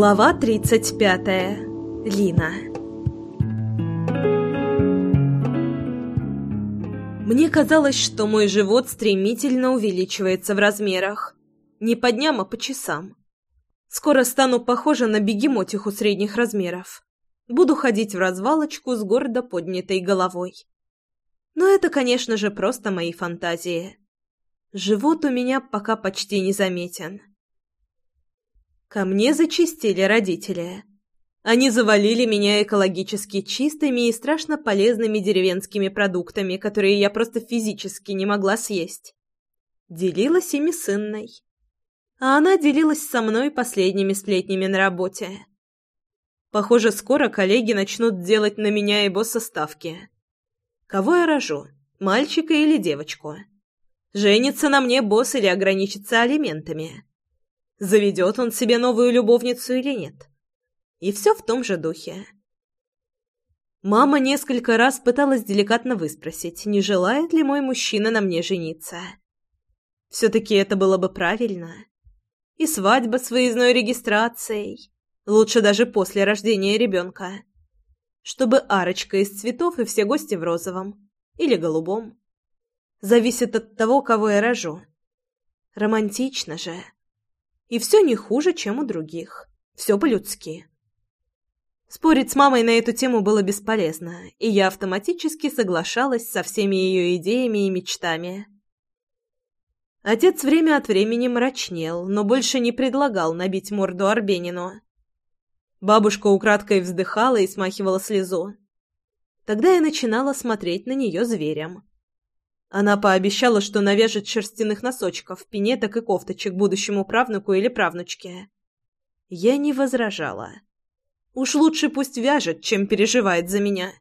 Глава 35. Лина. Мне казалось, что мой живот стремительно увеличивается в размерах. Не по дням, а по часам. Скоро стану похожа на бегемотиху средних размеров. Буду ходить в развалочку с гордо поднятой головой. Но это, конечно же, просто мои фантазии. Живот у меня пока почти не заметен. Ко мне зачистили родители. Они завалили меня экологически чистыми и страшно полезными деревенскими продуктами, которые я просто физически не могла съесть. Делилась ими с Инной. А она делилась со мной последними сплетнями на работе. Похоже, скоро коллеги начнут делать на меня и босса ставки. Кого я рожу, мальчика или девочку? Женится на мне босс или ограничится алиментами? Заведет он себе новую любовницу или нет. И все в том же духе. Мама несколько раз пыталась деликатно выспросить, не желает ли мой мужчина на мне жениться. Все-таки это было бы правильно. И свадьба с выездной регистрацией. Лучше даже после рождения ребенка. Чтобы арочка из цветов и все гости в розовом. Или голубом. Зависит от того, кого я рожу. Романтично же. И все не хуже, чем у других. Все по-людски. Спорить с мамой на эту тему было бесполезно, и я автоматически соглашалась со всеми ее идеями и мечтами. Отец время от времени мрачнел, но больше не предлагал набить морду Арбенину. Бабушка украдкой вздыхала и смахивала слезу. Тогда я начинала смотреть на нее зверем. Она пообещала, что навяжет шерстяных носочков, пинеток и кофточек будущему правнуку или правнучке. Я не возражала. Уж лучше пусть вяжет, чем переживает за меня.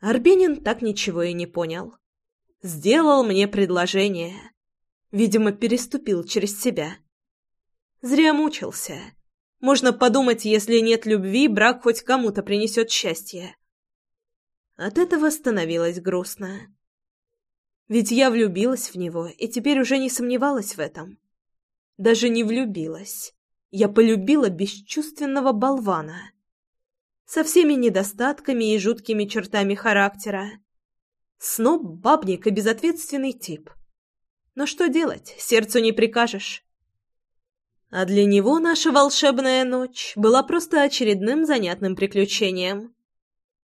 Арбенин так ничего и не понял. Сделал мне предложение. Видимо, переступил через себя. Зря мучился. Можно подумать, если нет любви, брак хоть кому-то принесет счастье. От этого становилось грустно. Ведь я влюбилась в него и теперь уже не сомневалась в этом. Даже не влюбилась. Я полюбила бесчувственного болвана. Со всеми недостатками и жуткими чертами характера. Сноб, бабник и безответственный тип. Но что делать, сердцу не прикажешь. А для него наша волшебная ночь была просто очередным занятным приключением.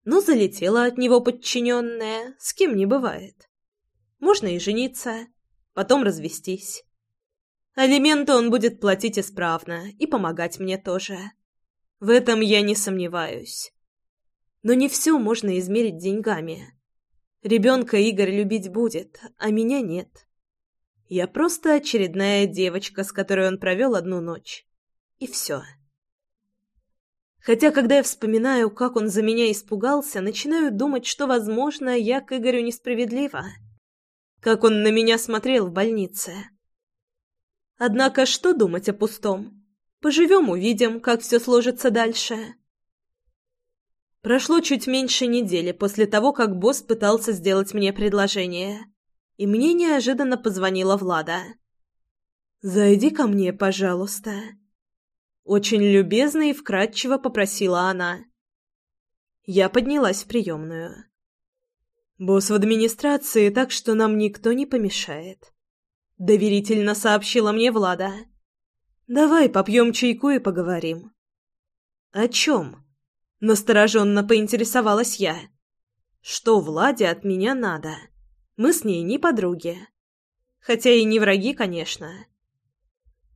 Ну, залетела от него подчиненная, с кем не бывает. Можно и жениться, потом развестись. Алименты он будет платить исправно и помогать мне тоже. В этом я не сомневаюсь. Но не все можно измерить деньгами. Ребенка Игорь любить будет, а меня нет. Я просто очередная девочка, с которой он провел одну ночь. И все. Хотя, когда я вспоминаю, как он за меня испугался, начинаю думать, что, возможно, я к Игорю несправедлива. Как он на меня смотрел в больнице. Однако что думать о пустом? Поживем, увидим, как все сложится дальше. Прошло чуть меньше недели после того, как босс пытался сделать мне предложение. И мне неожиданно позвонила Влада. «Зайди ко мне, пожалуйста». Очень любезно и вкратчиво попросила она. Я поднялась в приемную. «Босс в администрации, так что нам никто не помешает», — доверительно сообщила мне Влада. «Давай попьем чайку и поговорим». «О чем?» — настороженно поинтересовалась я. «Что Владе от меня надо? Мы с ней не подруги. Хотя и не враги, конечно.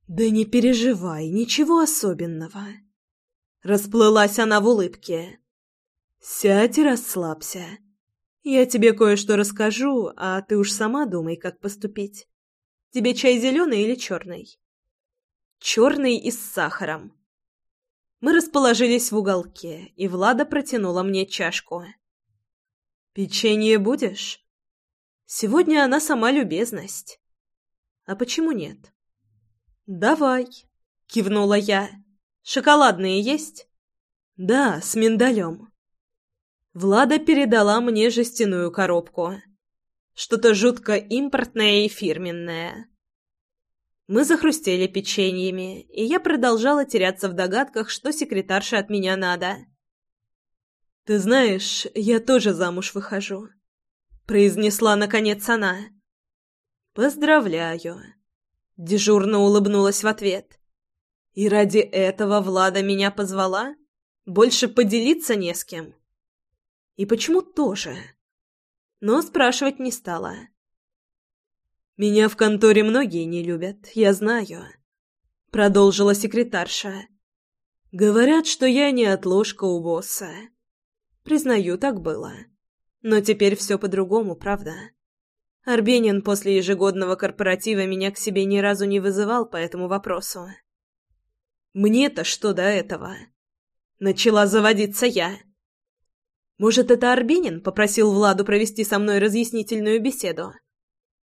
«Да не переживай, ничего особенного». Расплылась она в улыбке. «Сядь и расслабься. Я тебе кое-что расскажу, а ты уж сама думай, как поступить. Тебе чай зеленый или черный?» «Черный и с сахаром». Мы расположились в уголке, и Влада протянула мне чашку. «Печенье будешь?» «Сегодня она сама любезность». «А почему нет?» «Давай», — кивнула я. «Шоколадные есть?» «Да, с миндалем». Влада передала мне жестяную коробку. Что-то жутко импортное и фирменное. Мы захрустели печеньями, и я продолжала теряться в догадках, что секретарше от меня надо. «Ты знаешь, я тоже замуж выхожу», — произнесла наконец она. «Поздравляю», — дежурно улыбнулась в ответ. «И ради этого Влада меня позвала? Больше поделиться не с кем?» «И почему тоже?» Но спрашивать не стала. «Меня в конторе многие не любят, я знаю», — продолжила секретарша. «Говорят, что я не отложка у босса. Признаю, так было. Но теперь все по-другому, правда?» Арбенин после ежегодного корпоратива меня к себе ни разу не вызывал по этому вопросу. «Мне-то что до этого?» Начала заводиться я. Может, это Арбенин попросил Владу провести со мной разъяснительную беседу?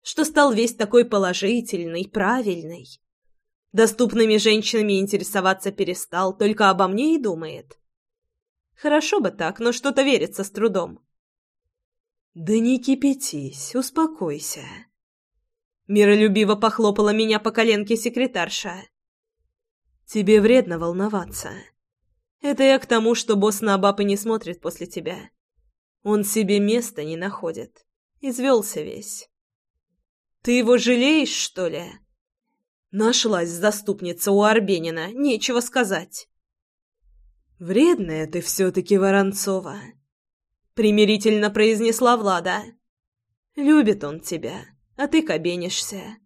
что стал весь такой положительный, правильный. Доступными женщинами интересоваться перестал, только обо мне и думает. Хорошо бы так, но что-то верится с трудом. «Да не кипятись, успокойся». Миролюбиво похлопала меня по коленке секретарша. «Тебе вредно волноваться. Это я к тому, что босс на бабы не смотрит после тебя. Он себе места не находит. Извелся весь. Ты его жалеешь, что ли? Нашлась заступница у Арбенина, нечего сказать. Вредная ты все-таки, Воронцова, примирительно произнесла Влада. Любит он тебя, а ты кабенишься.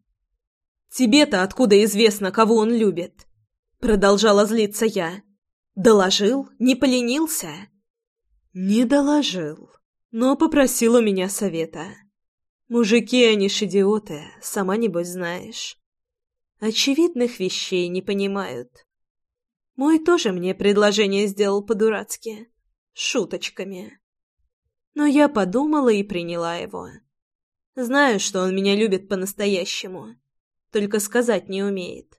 Тебе-то откуда известно, кого он любит? Продолжала злиться я. Доложил? Не поленился? Не доложил, но попросил у меня совета. Мужики, они ж идиоты, сама небось знаешь. Очевидных вещей не понимают. Мой тоже мне предложение сделал по-дурацки. Шуточками. Но я подумала и приняла его. Знаю, что он меня любит по-настоящему. Только сказать не умеет.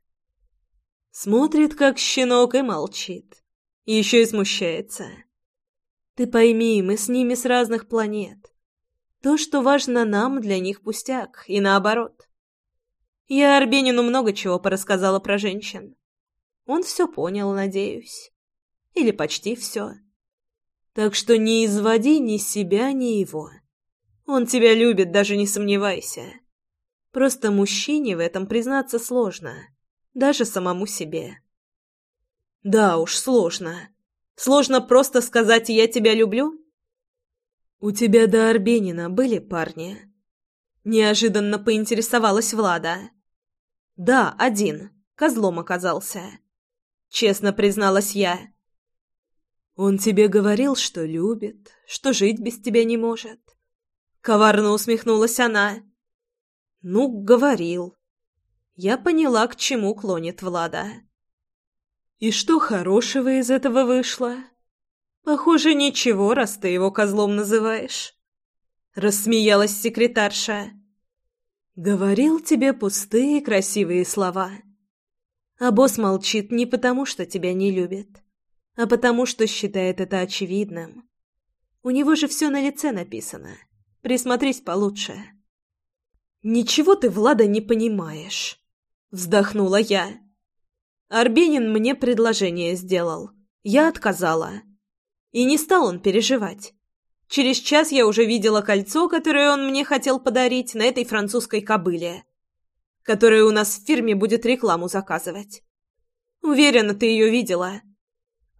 Смотрит, как щенок, и молчит. Еще и смущается. Ты пойми, мы с ними с разных планет. То, что важно нам, для них пустяк, и наоборот. Я Арбенину много чего порассказала про женщин. Он все понял, надеюсь. Или почти все. Так что не изводи ни себя, ни его. Он тебя любит, даже не сомневайся. Просто мужчине в этом признаться сложно. Даже самому себе. Да уж, сложно. Сложно просто сказать «я тебя люблю»? «У тебя до Арбенина были парни?» Неожиданно поинтересовалась Влада. «Да, один. Козлом оказался». Честно призналась я. «Он тебе говорил, что любит, что жить без тебя не может?» Коварно усмехнулась она. «Ну, говорил». Я поняла, к чему клонит Влада. «И что хорошего из этого вышло?» «Похоже, ничего, раз ты его козлом называешь», — рассмеялась секретарша. «Говорил тебе пустые красивые слова. А босс молчит не потому, что тебя не любит, а потому, что считает это очевидным. У него же все на лице написано. Присмотрись получше». «Ничего ты, Влада, не понимаешь», — вздохнула я. Арбенин мне предложение сделал. Я отказала. И не стал он переживать. Через час я уже видела кольцо, которое он мне хотел подарить на этой французской кобыле, которая у нас в фирме будет рекламу заказывать. Уверена, ты ее видела.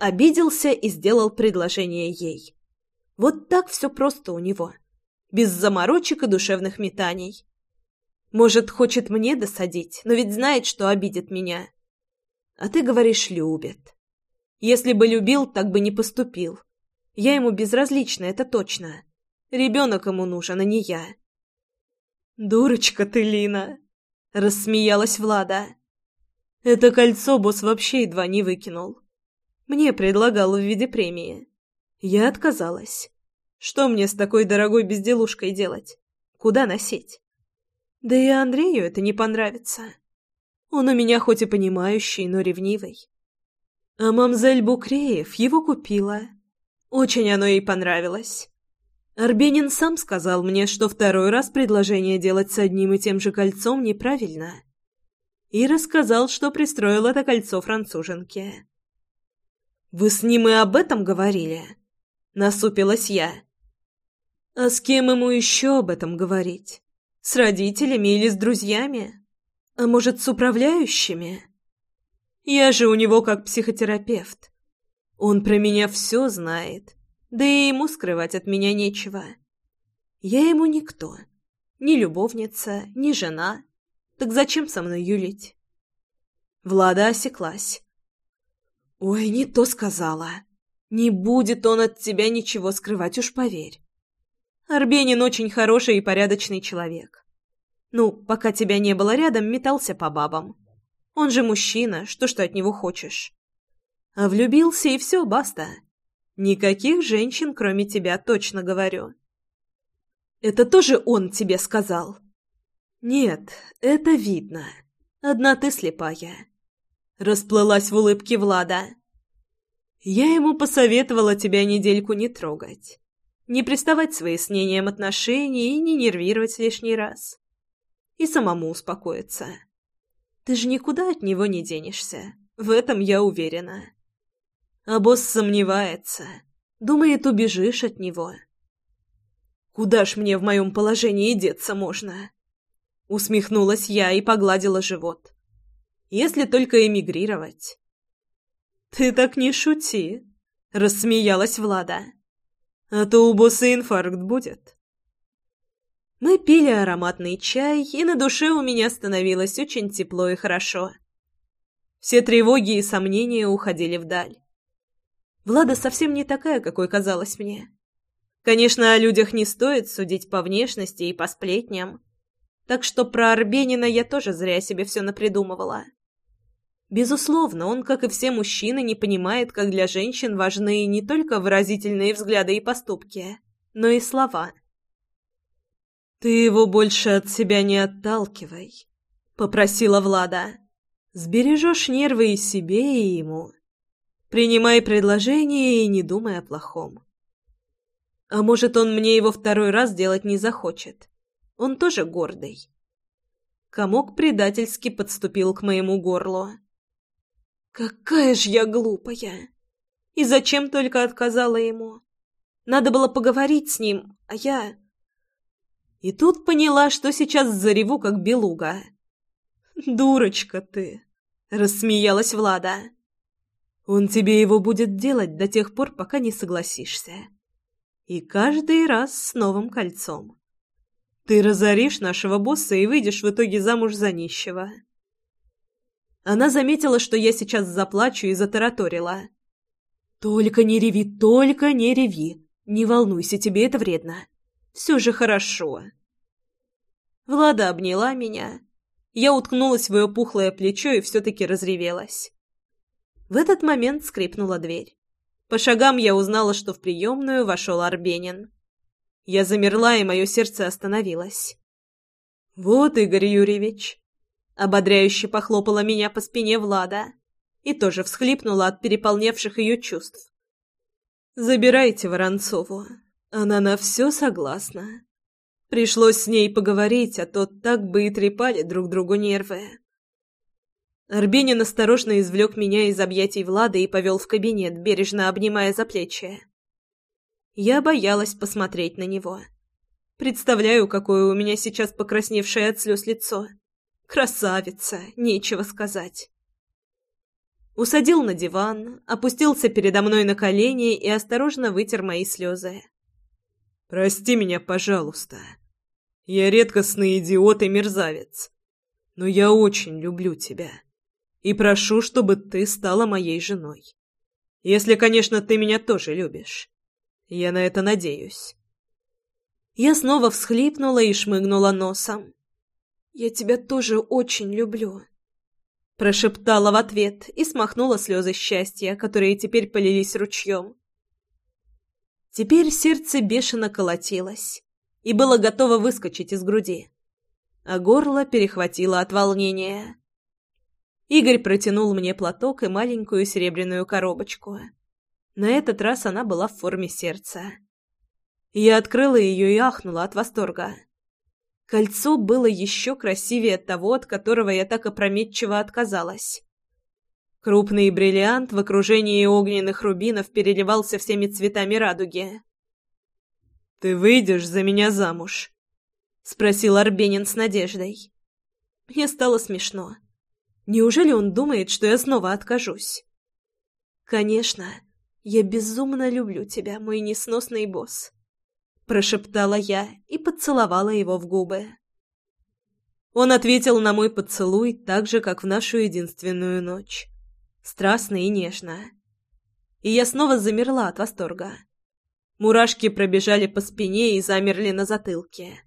Обиделся и сделал предложение ей. Вот так все просто у него. Без заморочек и душевных метаний. Может, хочет мне досадить, но ведь знает, что обидит меня. А ты говоришь, любит. Если бы любил, так бы не поступил. Я ему безразлична, это точно. Ребенок ему нужен, а не я. «Дурочка ты, Лина!» — рассмеялась Влада. «Это кольцо босс вообще едва не выкинул. Мне предлагал в виде премии. Я отказалась. Что мне с такой дорогой безделушкой делать? Куда носить? Да и Андрею это не понравится. Он у меня хоть и понимающий, но ревнивый. А мамзель Букреев его купила. Очень оно ей понравилось. Арбенин сам сказал мне, что второй раз предложение делать с одним и тем же кольцом неправильно. и рассказал, что пристроил это кольцо француженке. «Вы с ним и об этом говорили?» — насупилась я. «А с кем ему еще об этом говорить? С родителями или с друзьями? А может, с управляющими? Я же у него как психотерапевт. Он про меня все знает, да и ему скрывать от меня нечего. Я ему никто, ни любовница, ни жена, так зачем со мной юлить? Влада осеклась. «Ой, не то сказала. Не будет он от тебя ничего скрывать, уж поверь. Арбенин очень хороший и порядочный человек. Ну, пока тебя не было рядом, метался по бабам. Он же мужчина, что ж ты от него хочешь? А влюбился, и все, баста. Никаких женщин, кроме тебя, точно говорю. Это тоже он тебе сказал?» «Нет, это видно. Одна ты слепая». Расплылась в улыбке Влада. «Я ему посоветовала тебя недельку не трогать. Не приставать с выяснением отношений и не нервировать лишний раз. И самому успокоиться. Ты же никуда от него не денешься. В этом я уверена. А босс сомневается. Думает, убежишь от него. Куда ж мне в моем положении деться можно?» Усмехнулась я и погладила живот. Если только эмигрировать. Ты так не шути, рассмеялась Влада. А то у босса инфаркт будет. Мы пили ароматный чай, и на душе у меня становилось очень тепло и хорошо. Все тревоги и сомнения уходили вдаль. Влада совсем не такая, какой казалась мне. Конечно, о людях не стоит судить по внешности и по сплетням, так что про Арбенина я тоже зря себе все напридумывала. Безусловно, он, как и все мужчины, не понимает, как для женщин важны не только выразительные взгляды и поступки, но и слова. «Ты его больше от себя не отталкивай», — попросила Влада. «Сбережешь нервы и себе, и ему. Принимай предложение и не думай о плохом. А может, он мне его второй раз делать не захочет. Он тоже гордый. Комок предательски подступил к моему горлу. Какая ж я глупая! И зачем только отказала ему? Надо было поговорить с ним, а я... И тут поняла, что сейчас зареву, как белуга. «Дурочка ты!» — рассмеялась Влада. «Он тебе его будет делать до тех пор, пока не согласишься. И каждый раз с новым кольцом. Ты разоришь нашего босса и выйдешь в итоге замуж за нищего. Она заметила, что я сейчас заплачу и затараторила. «Только не реви, только не реви. Не волнуйся, тебе это вредно. Все же хорошо». Влада обняла меня. Я уткнулась в ее пухлое плечо и все-таки разревелась. В этот момент скрипнула дверь. По шагам я узнала, что в приемную вошел Арбенин. Я замерла, и мое сердце остановилось. «Вот, Игорь Юрьевич!» Ободряюще похлопала меня по спине Влада и тоже всхлипнула от переполнявших ее чувств. «Забирайте Воронцову. Она на все согласна. Пришлось с ней поговорить, а то так бы и трепали друг другу нервы». Арбенин осторожно извлек меня из объятий Влада и повел в кабинет, бережно обнимая за плечи. Я боялась посмотреть на него. Представляю, какое у меня сейчас покрасневшее от слез лицо. Красавица, нечего сказать. Усадил на диван, опустился передо мной на колени и осторожно вытер мои слезы. «Прости меня, пожалуйста. Я редкостный идиот и мерзавец. Но я очень люблю тебя. И прошу, чтобы ты стала моей женой. Если, конечно, ты меня тоже любишь. Я на это надеюсь. Я снова всхлипнула и шмыгнула носом. «Я тебя тоже очень люблю», — прошептала в ответ и смахнула слезы счастья, которые теперь полились ручьем. Теперь сердце бешено колотилось и было готово выскочить из груди, а горло перехватило от волнения. Игорь протянул мне платок и маленькую серебряную коробочку — на этот раз она была в форме сердца. Я открыла ее и ахнула от восторга. Кольцо было еще красивее того, от которого я так опрометчиво отказалась. Крупный бриллиант в окружении огненных рубинов переливался всеми цветами радуги. «Ты выйдешь за меня замуж?» — спросил Арбенин с надеждой. Мне стало смешно. Неужели он думает, что я снова откажусь? «Конечно, я безумно люблю тебя, мой несносный босс», — прошептала я и поцеловала его в губы. Он ответил на мой поцелуй так же, как в нашу единственную ночь. Страстно и нежно. И я снова замерла от восторга. Мурашки пробежали по спине и замерли на затылке.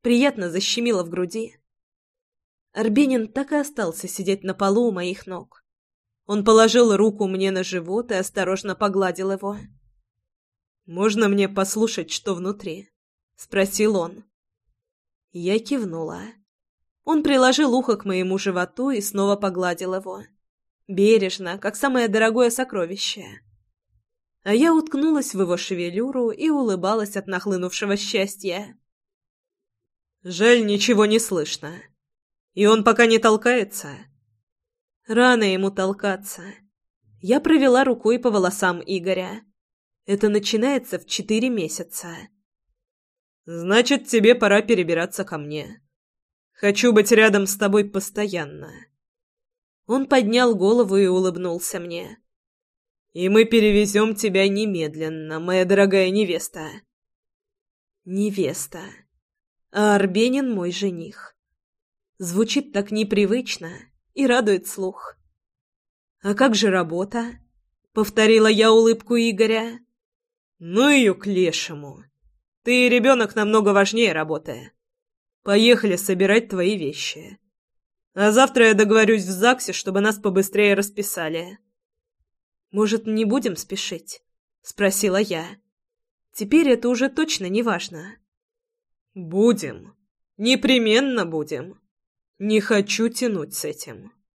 Приятно защемило в груди. Арбенин так и остался сидеть на полу у моих ног. Он положил руку мне на живот и осторожно погладил его. «Можно мне послушать, что внутри?» — спросил он. Я кивнула. Он приложил ухо к моему животу и снова погладил его. Бережно, как самое дорогое сокровище. А я уткнулась в его шевелюру и улыбалась от нахлынувшего счастья. «Жаль, ничего не слышно», и он пока не толкается? Рано ему толкаться. Я провела рукой по волосам Игоря. Это начинается в четыре месяца. Значит, тебе пора перебираться ко мне. Хочу быть рядом с тобой постоянно. Он поднял голову и улыбнулся мне. И мы перевезем тебя немедленно, моя дорогая невеста. Невеста. А Арбенин мой жених. Звучит так непривычно и радует слух. «А как же работа?» — повторила я улыбку Игоря. «Ну ее к лешему. Ты ребенок намного важнее работы. Поехали собирать твои вещи. А завтра я договорюсь в ЗАГСе, чтобы нас побыстрее расписали». «Может, не будем спешить?» — спросила я. «Теперь это уже точно не важно». «Будем. Непременно будем». Не хочу тянуть с этим.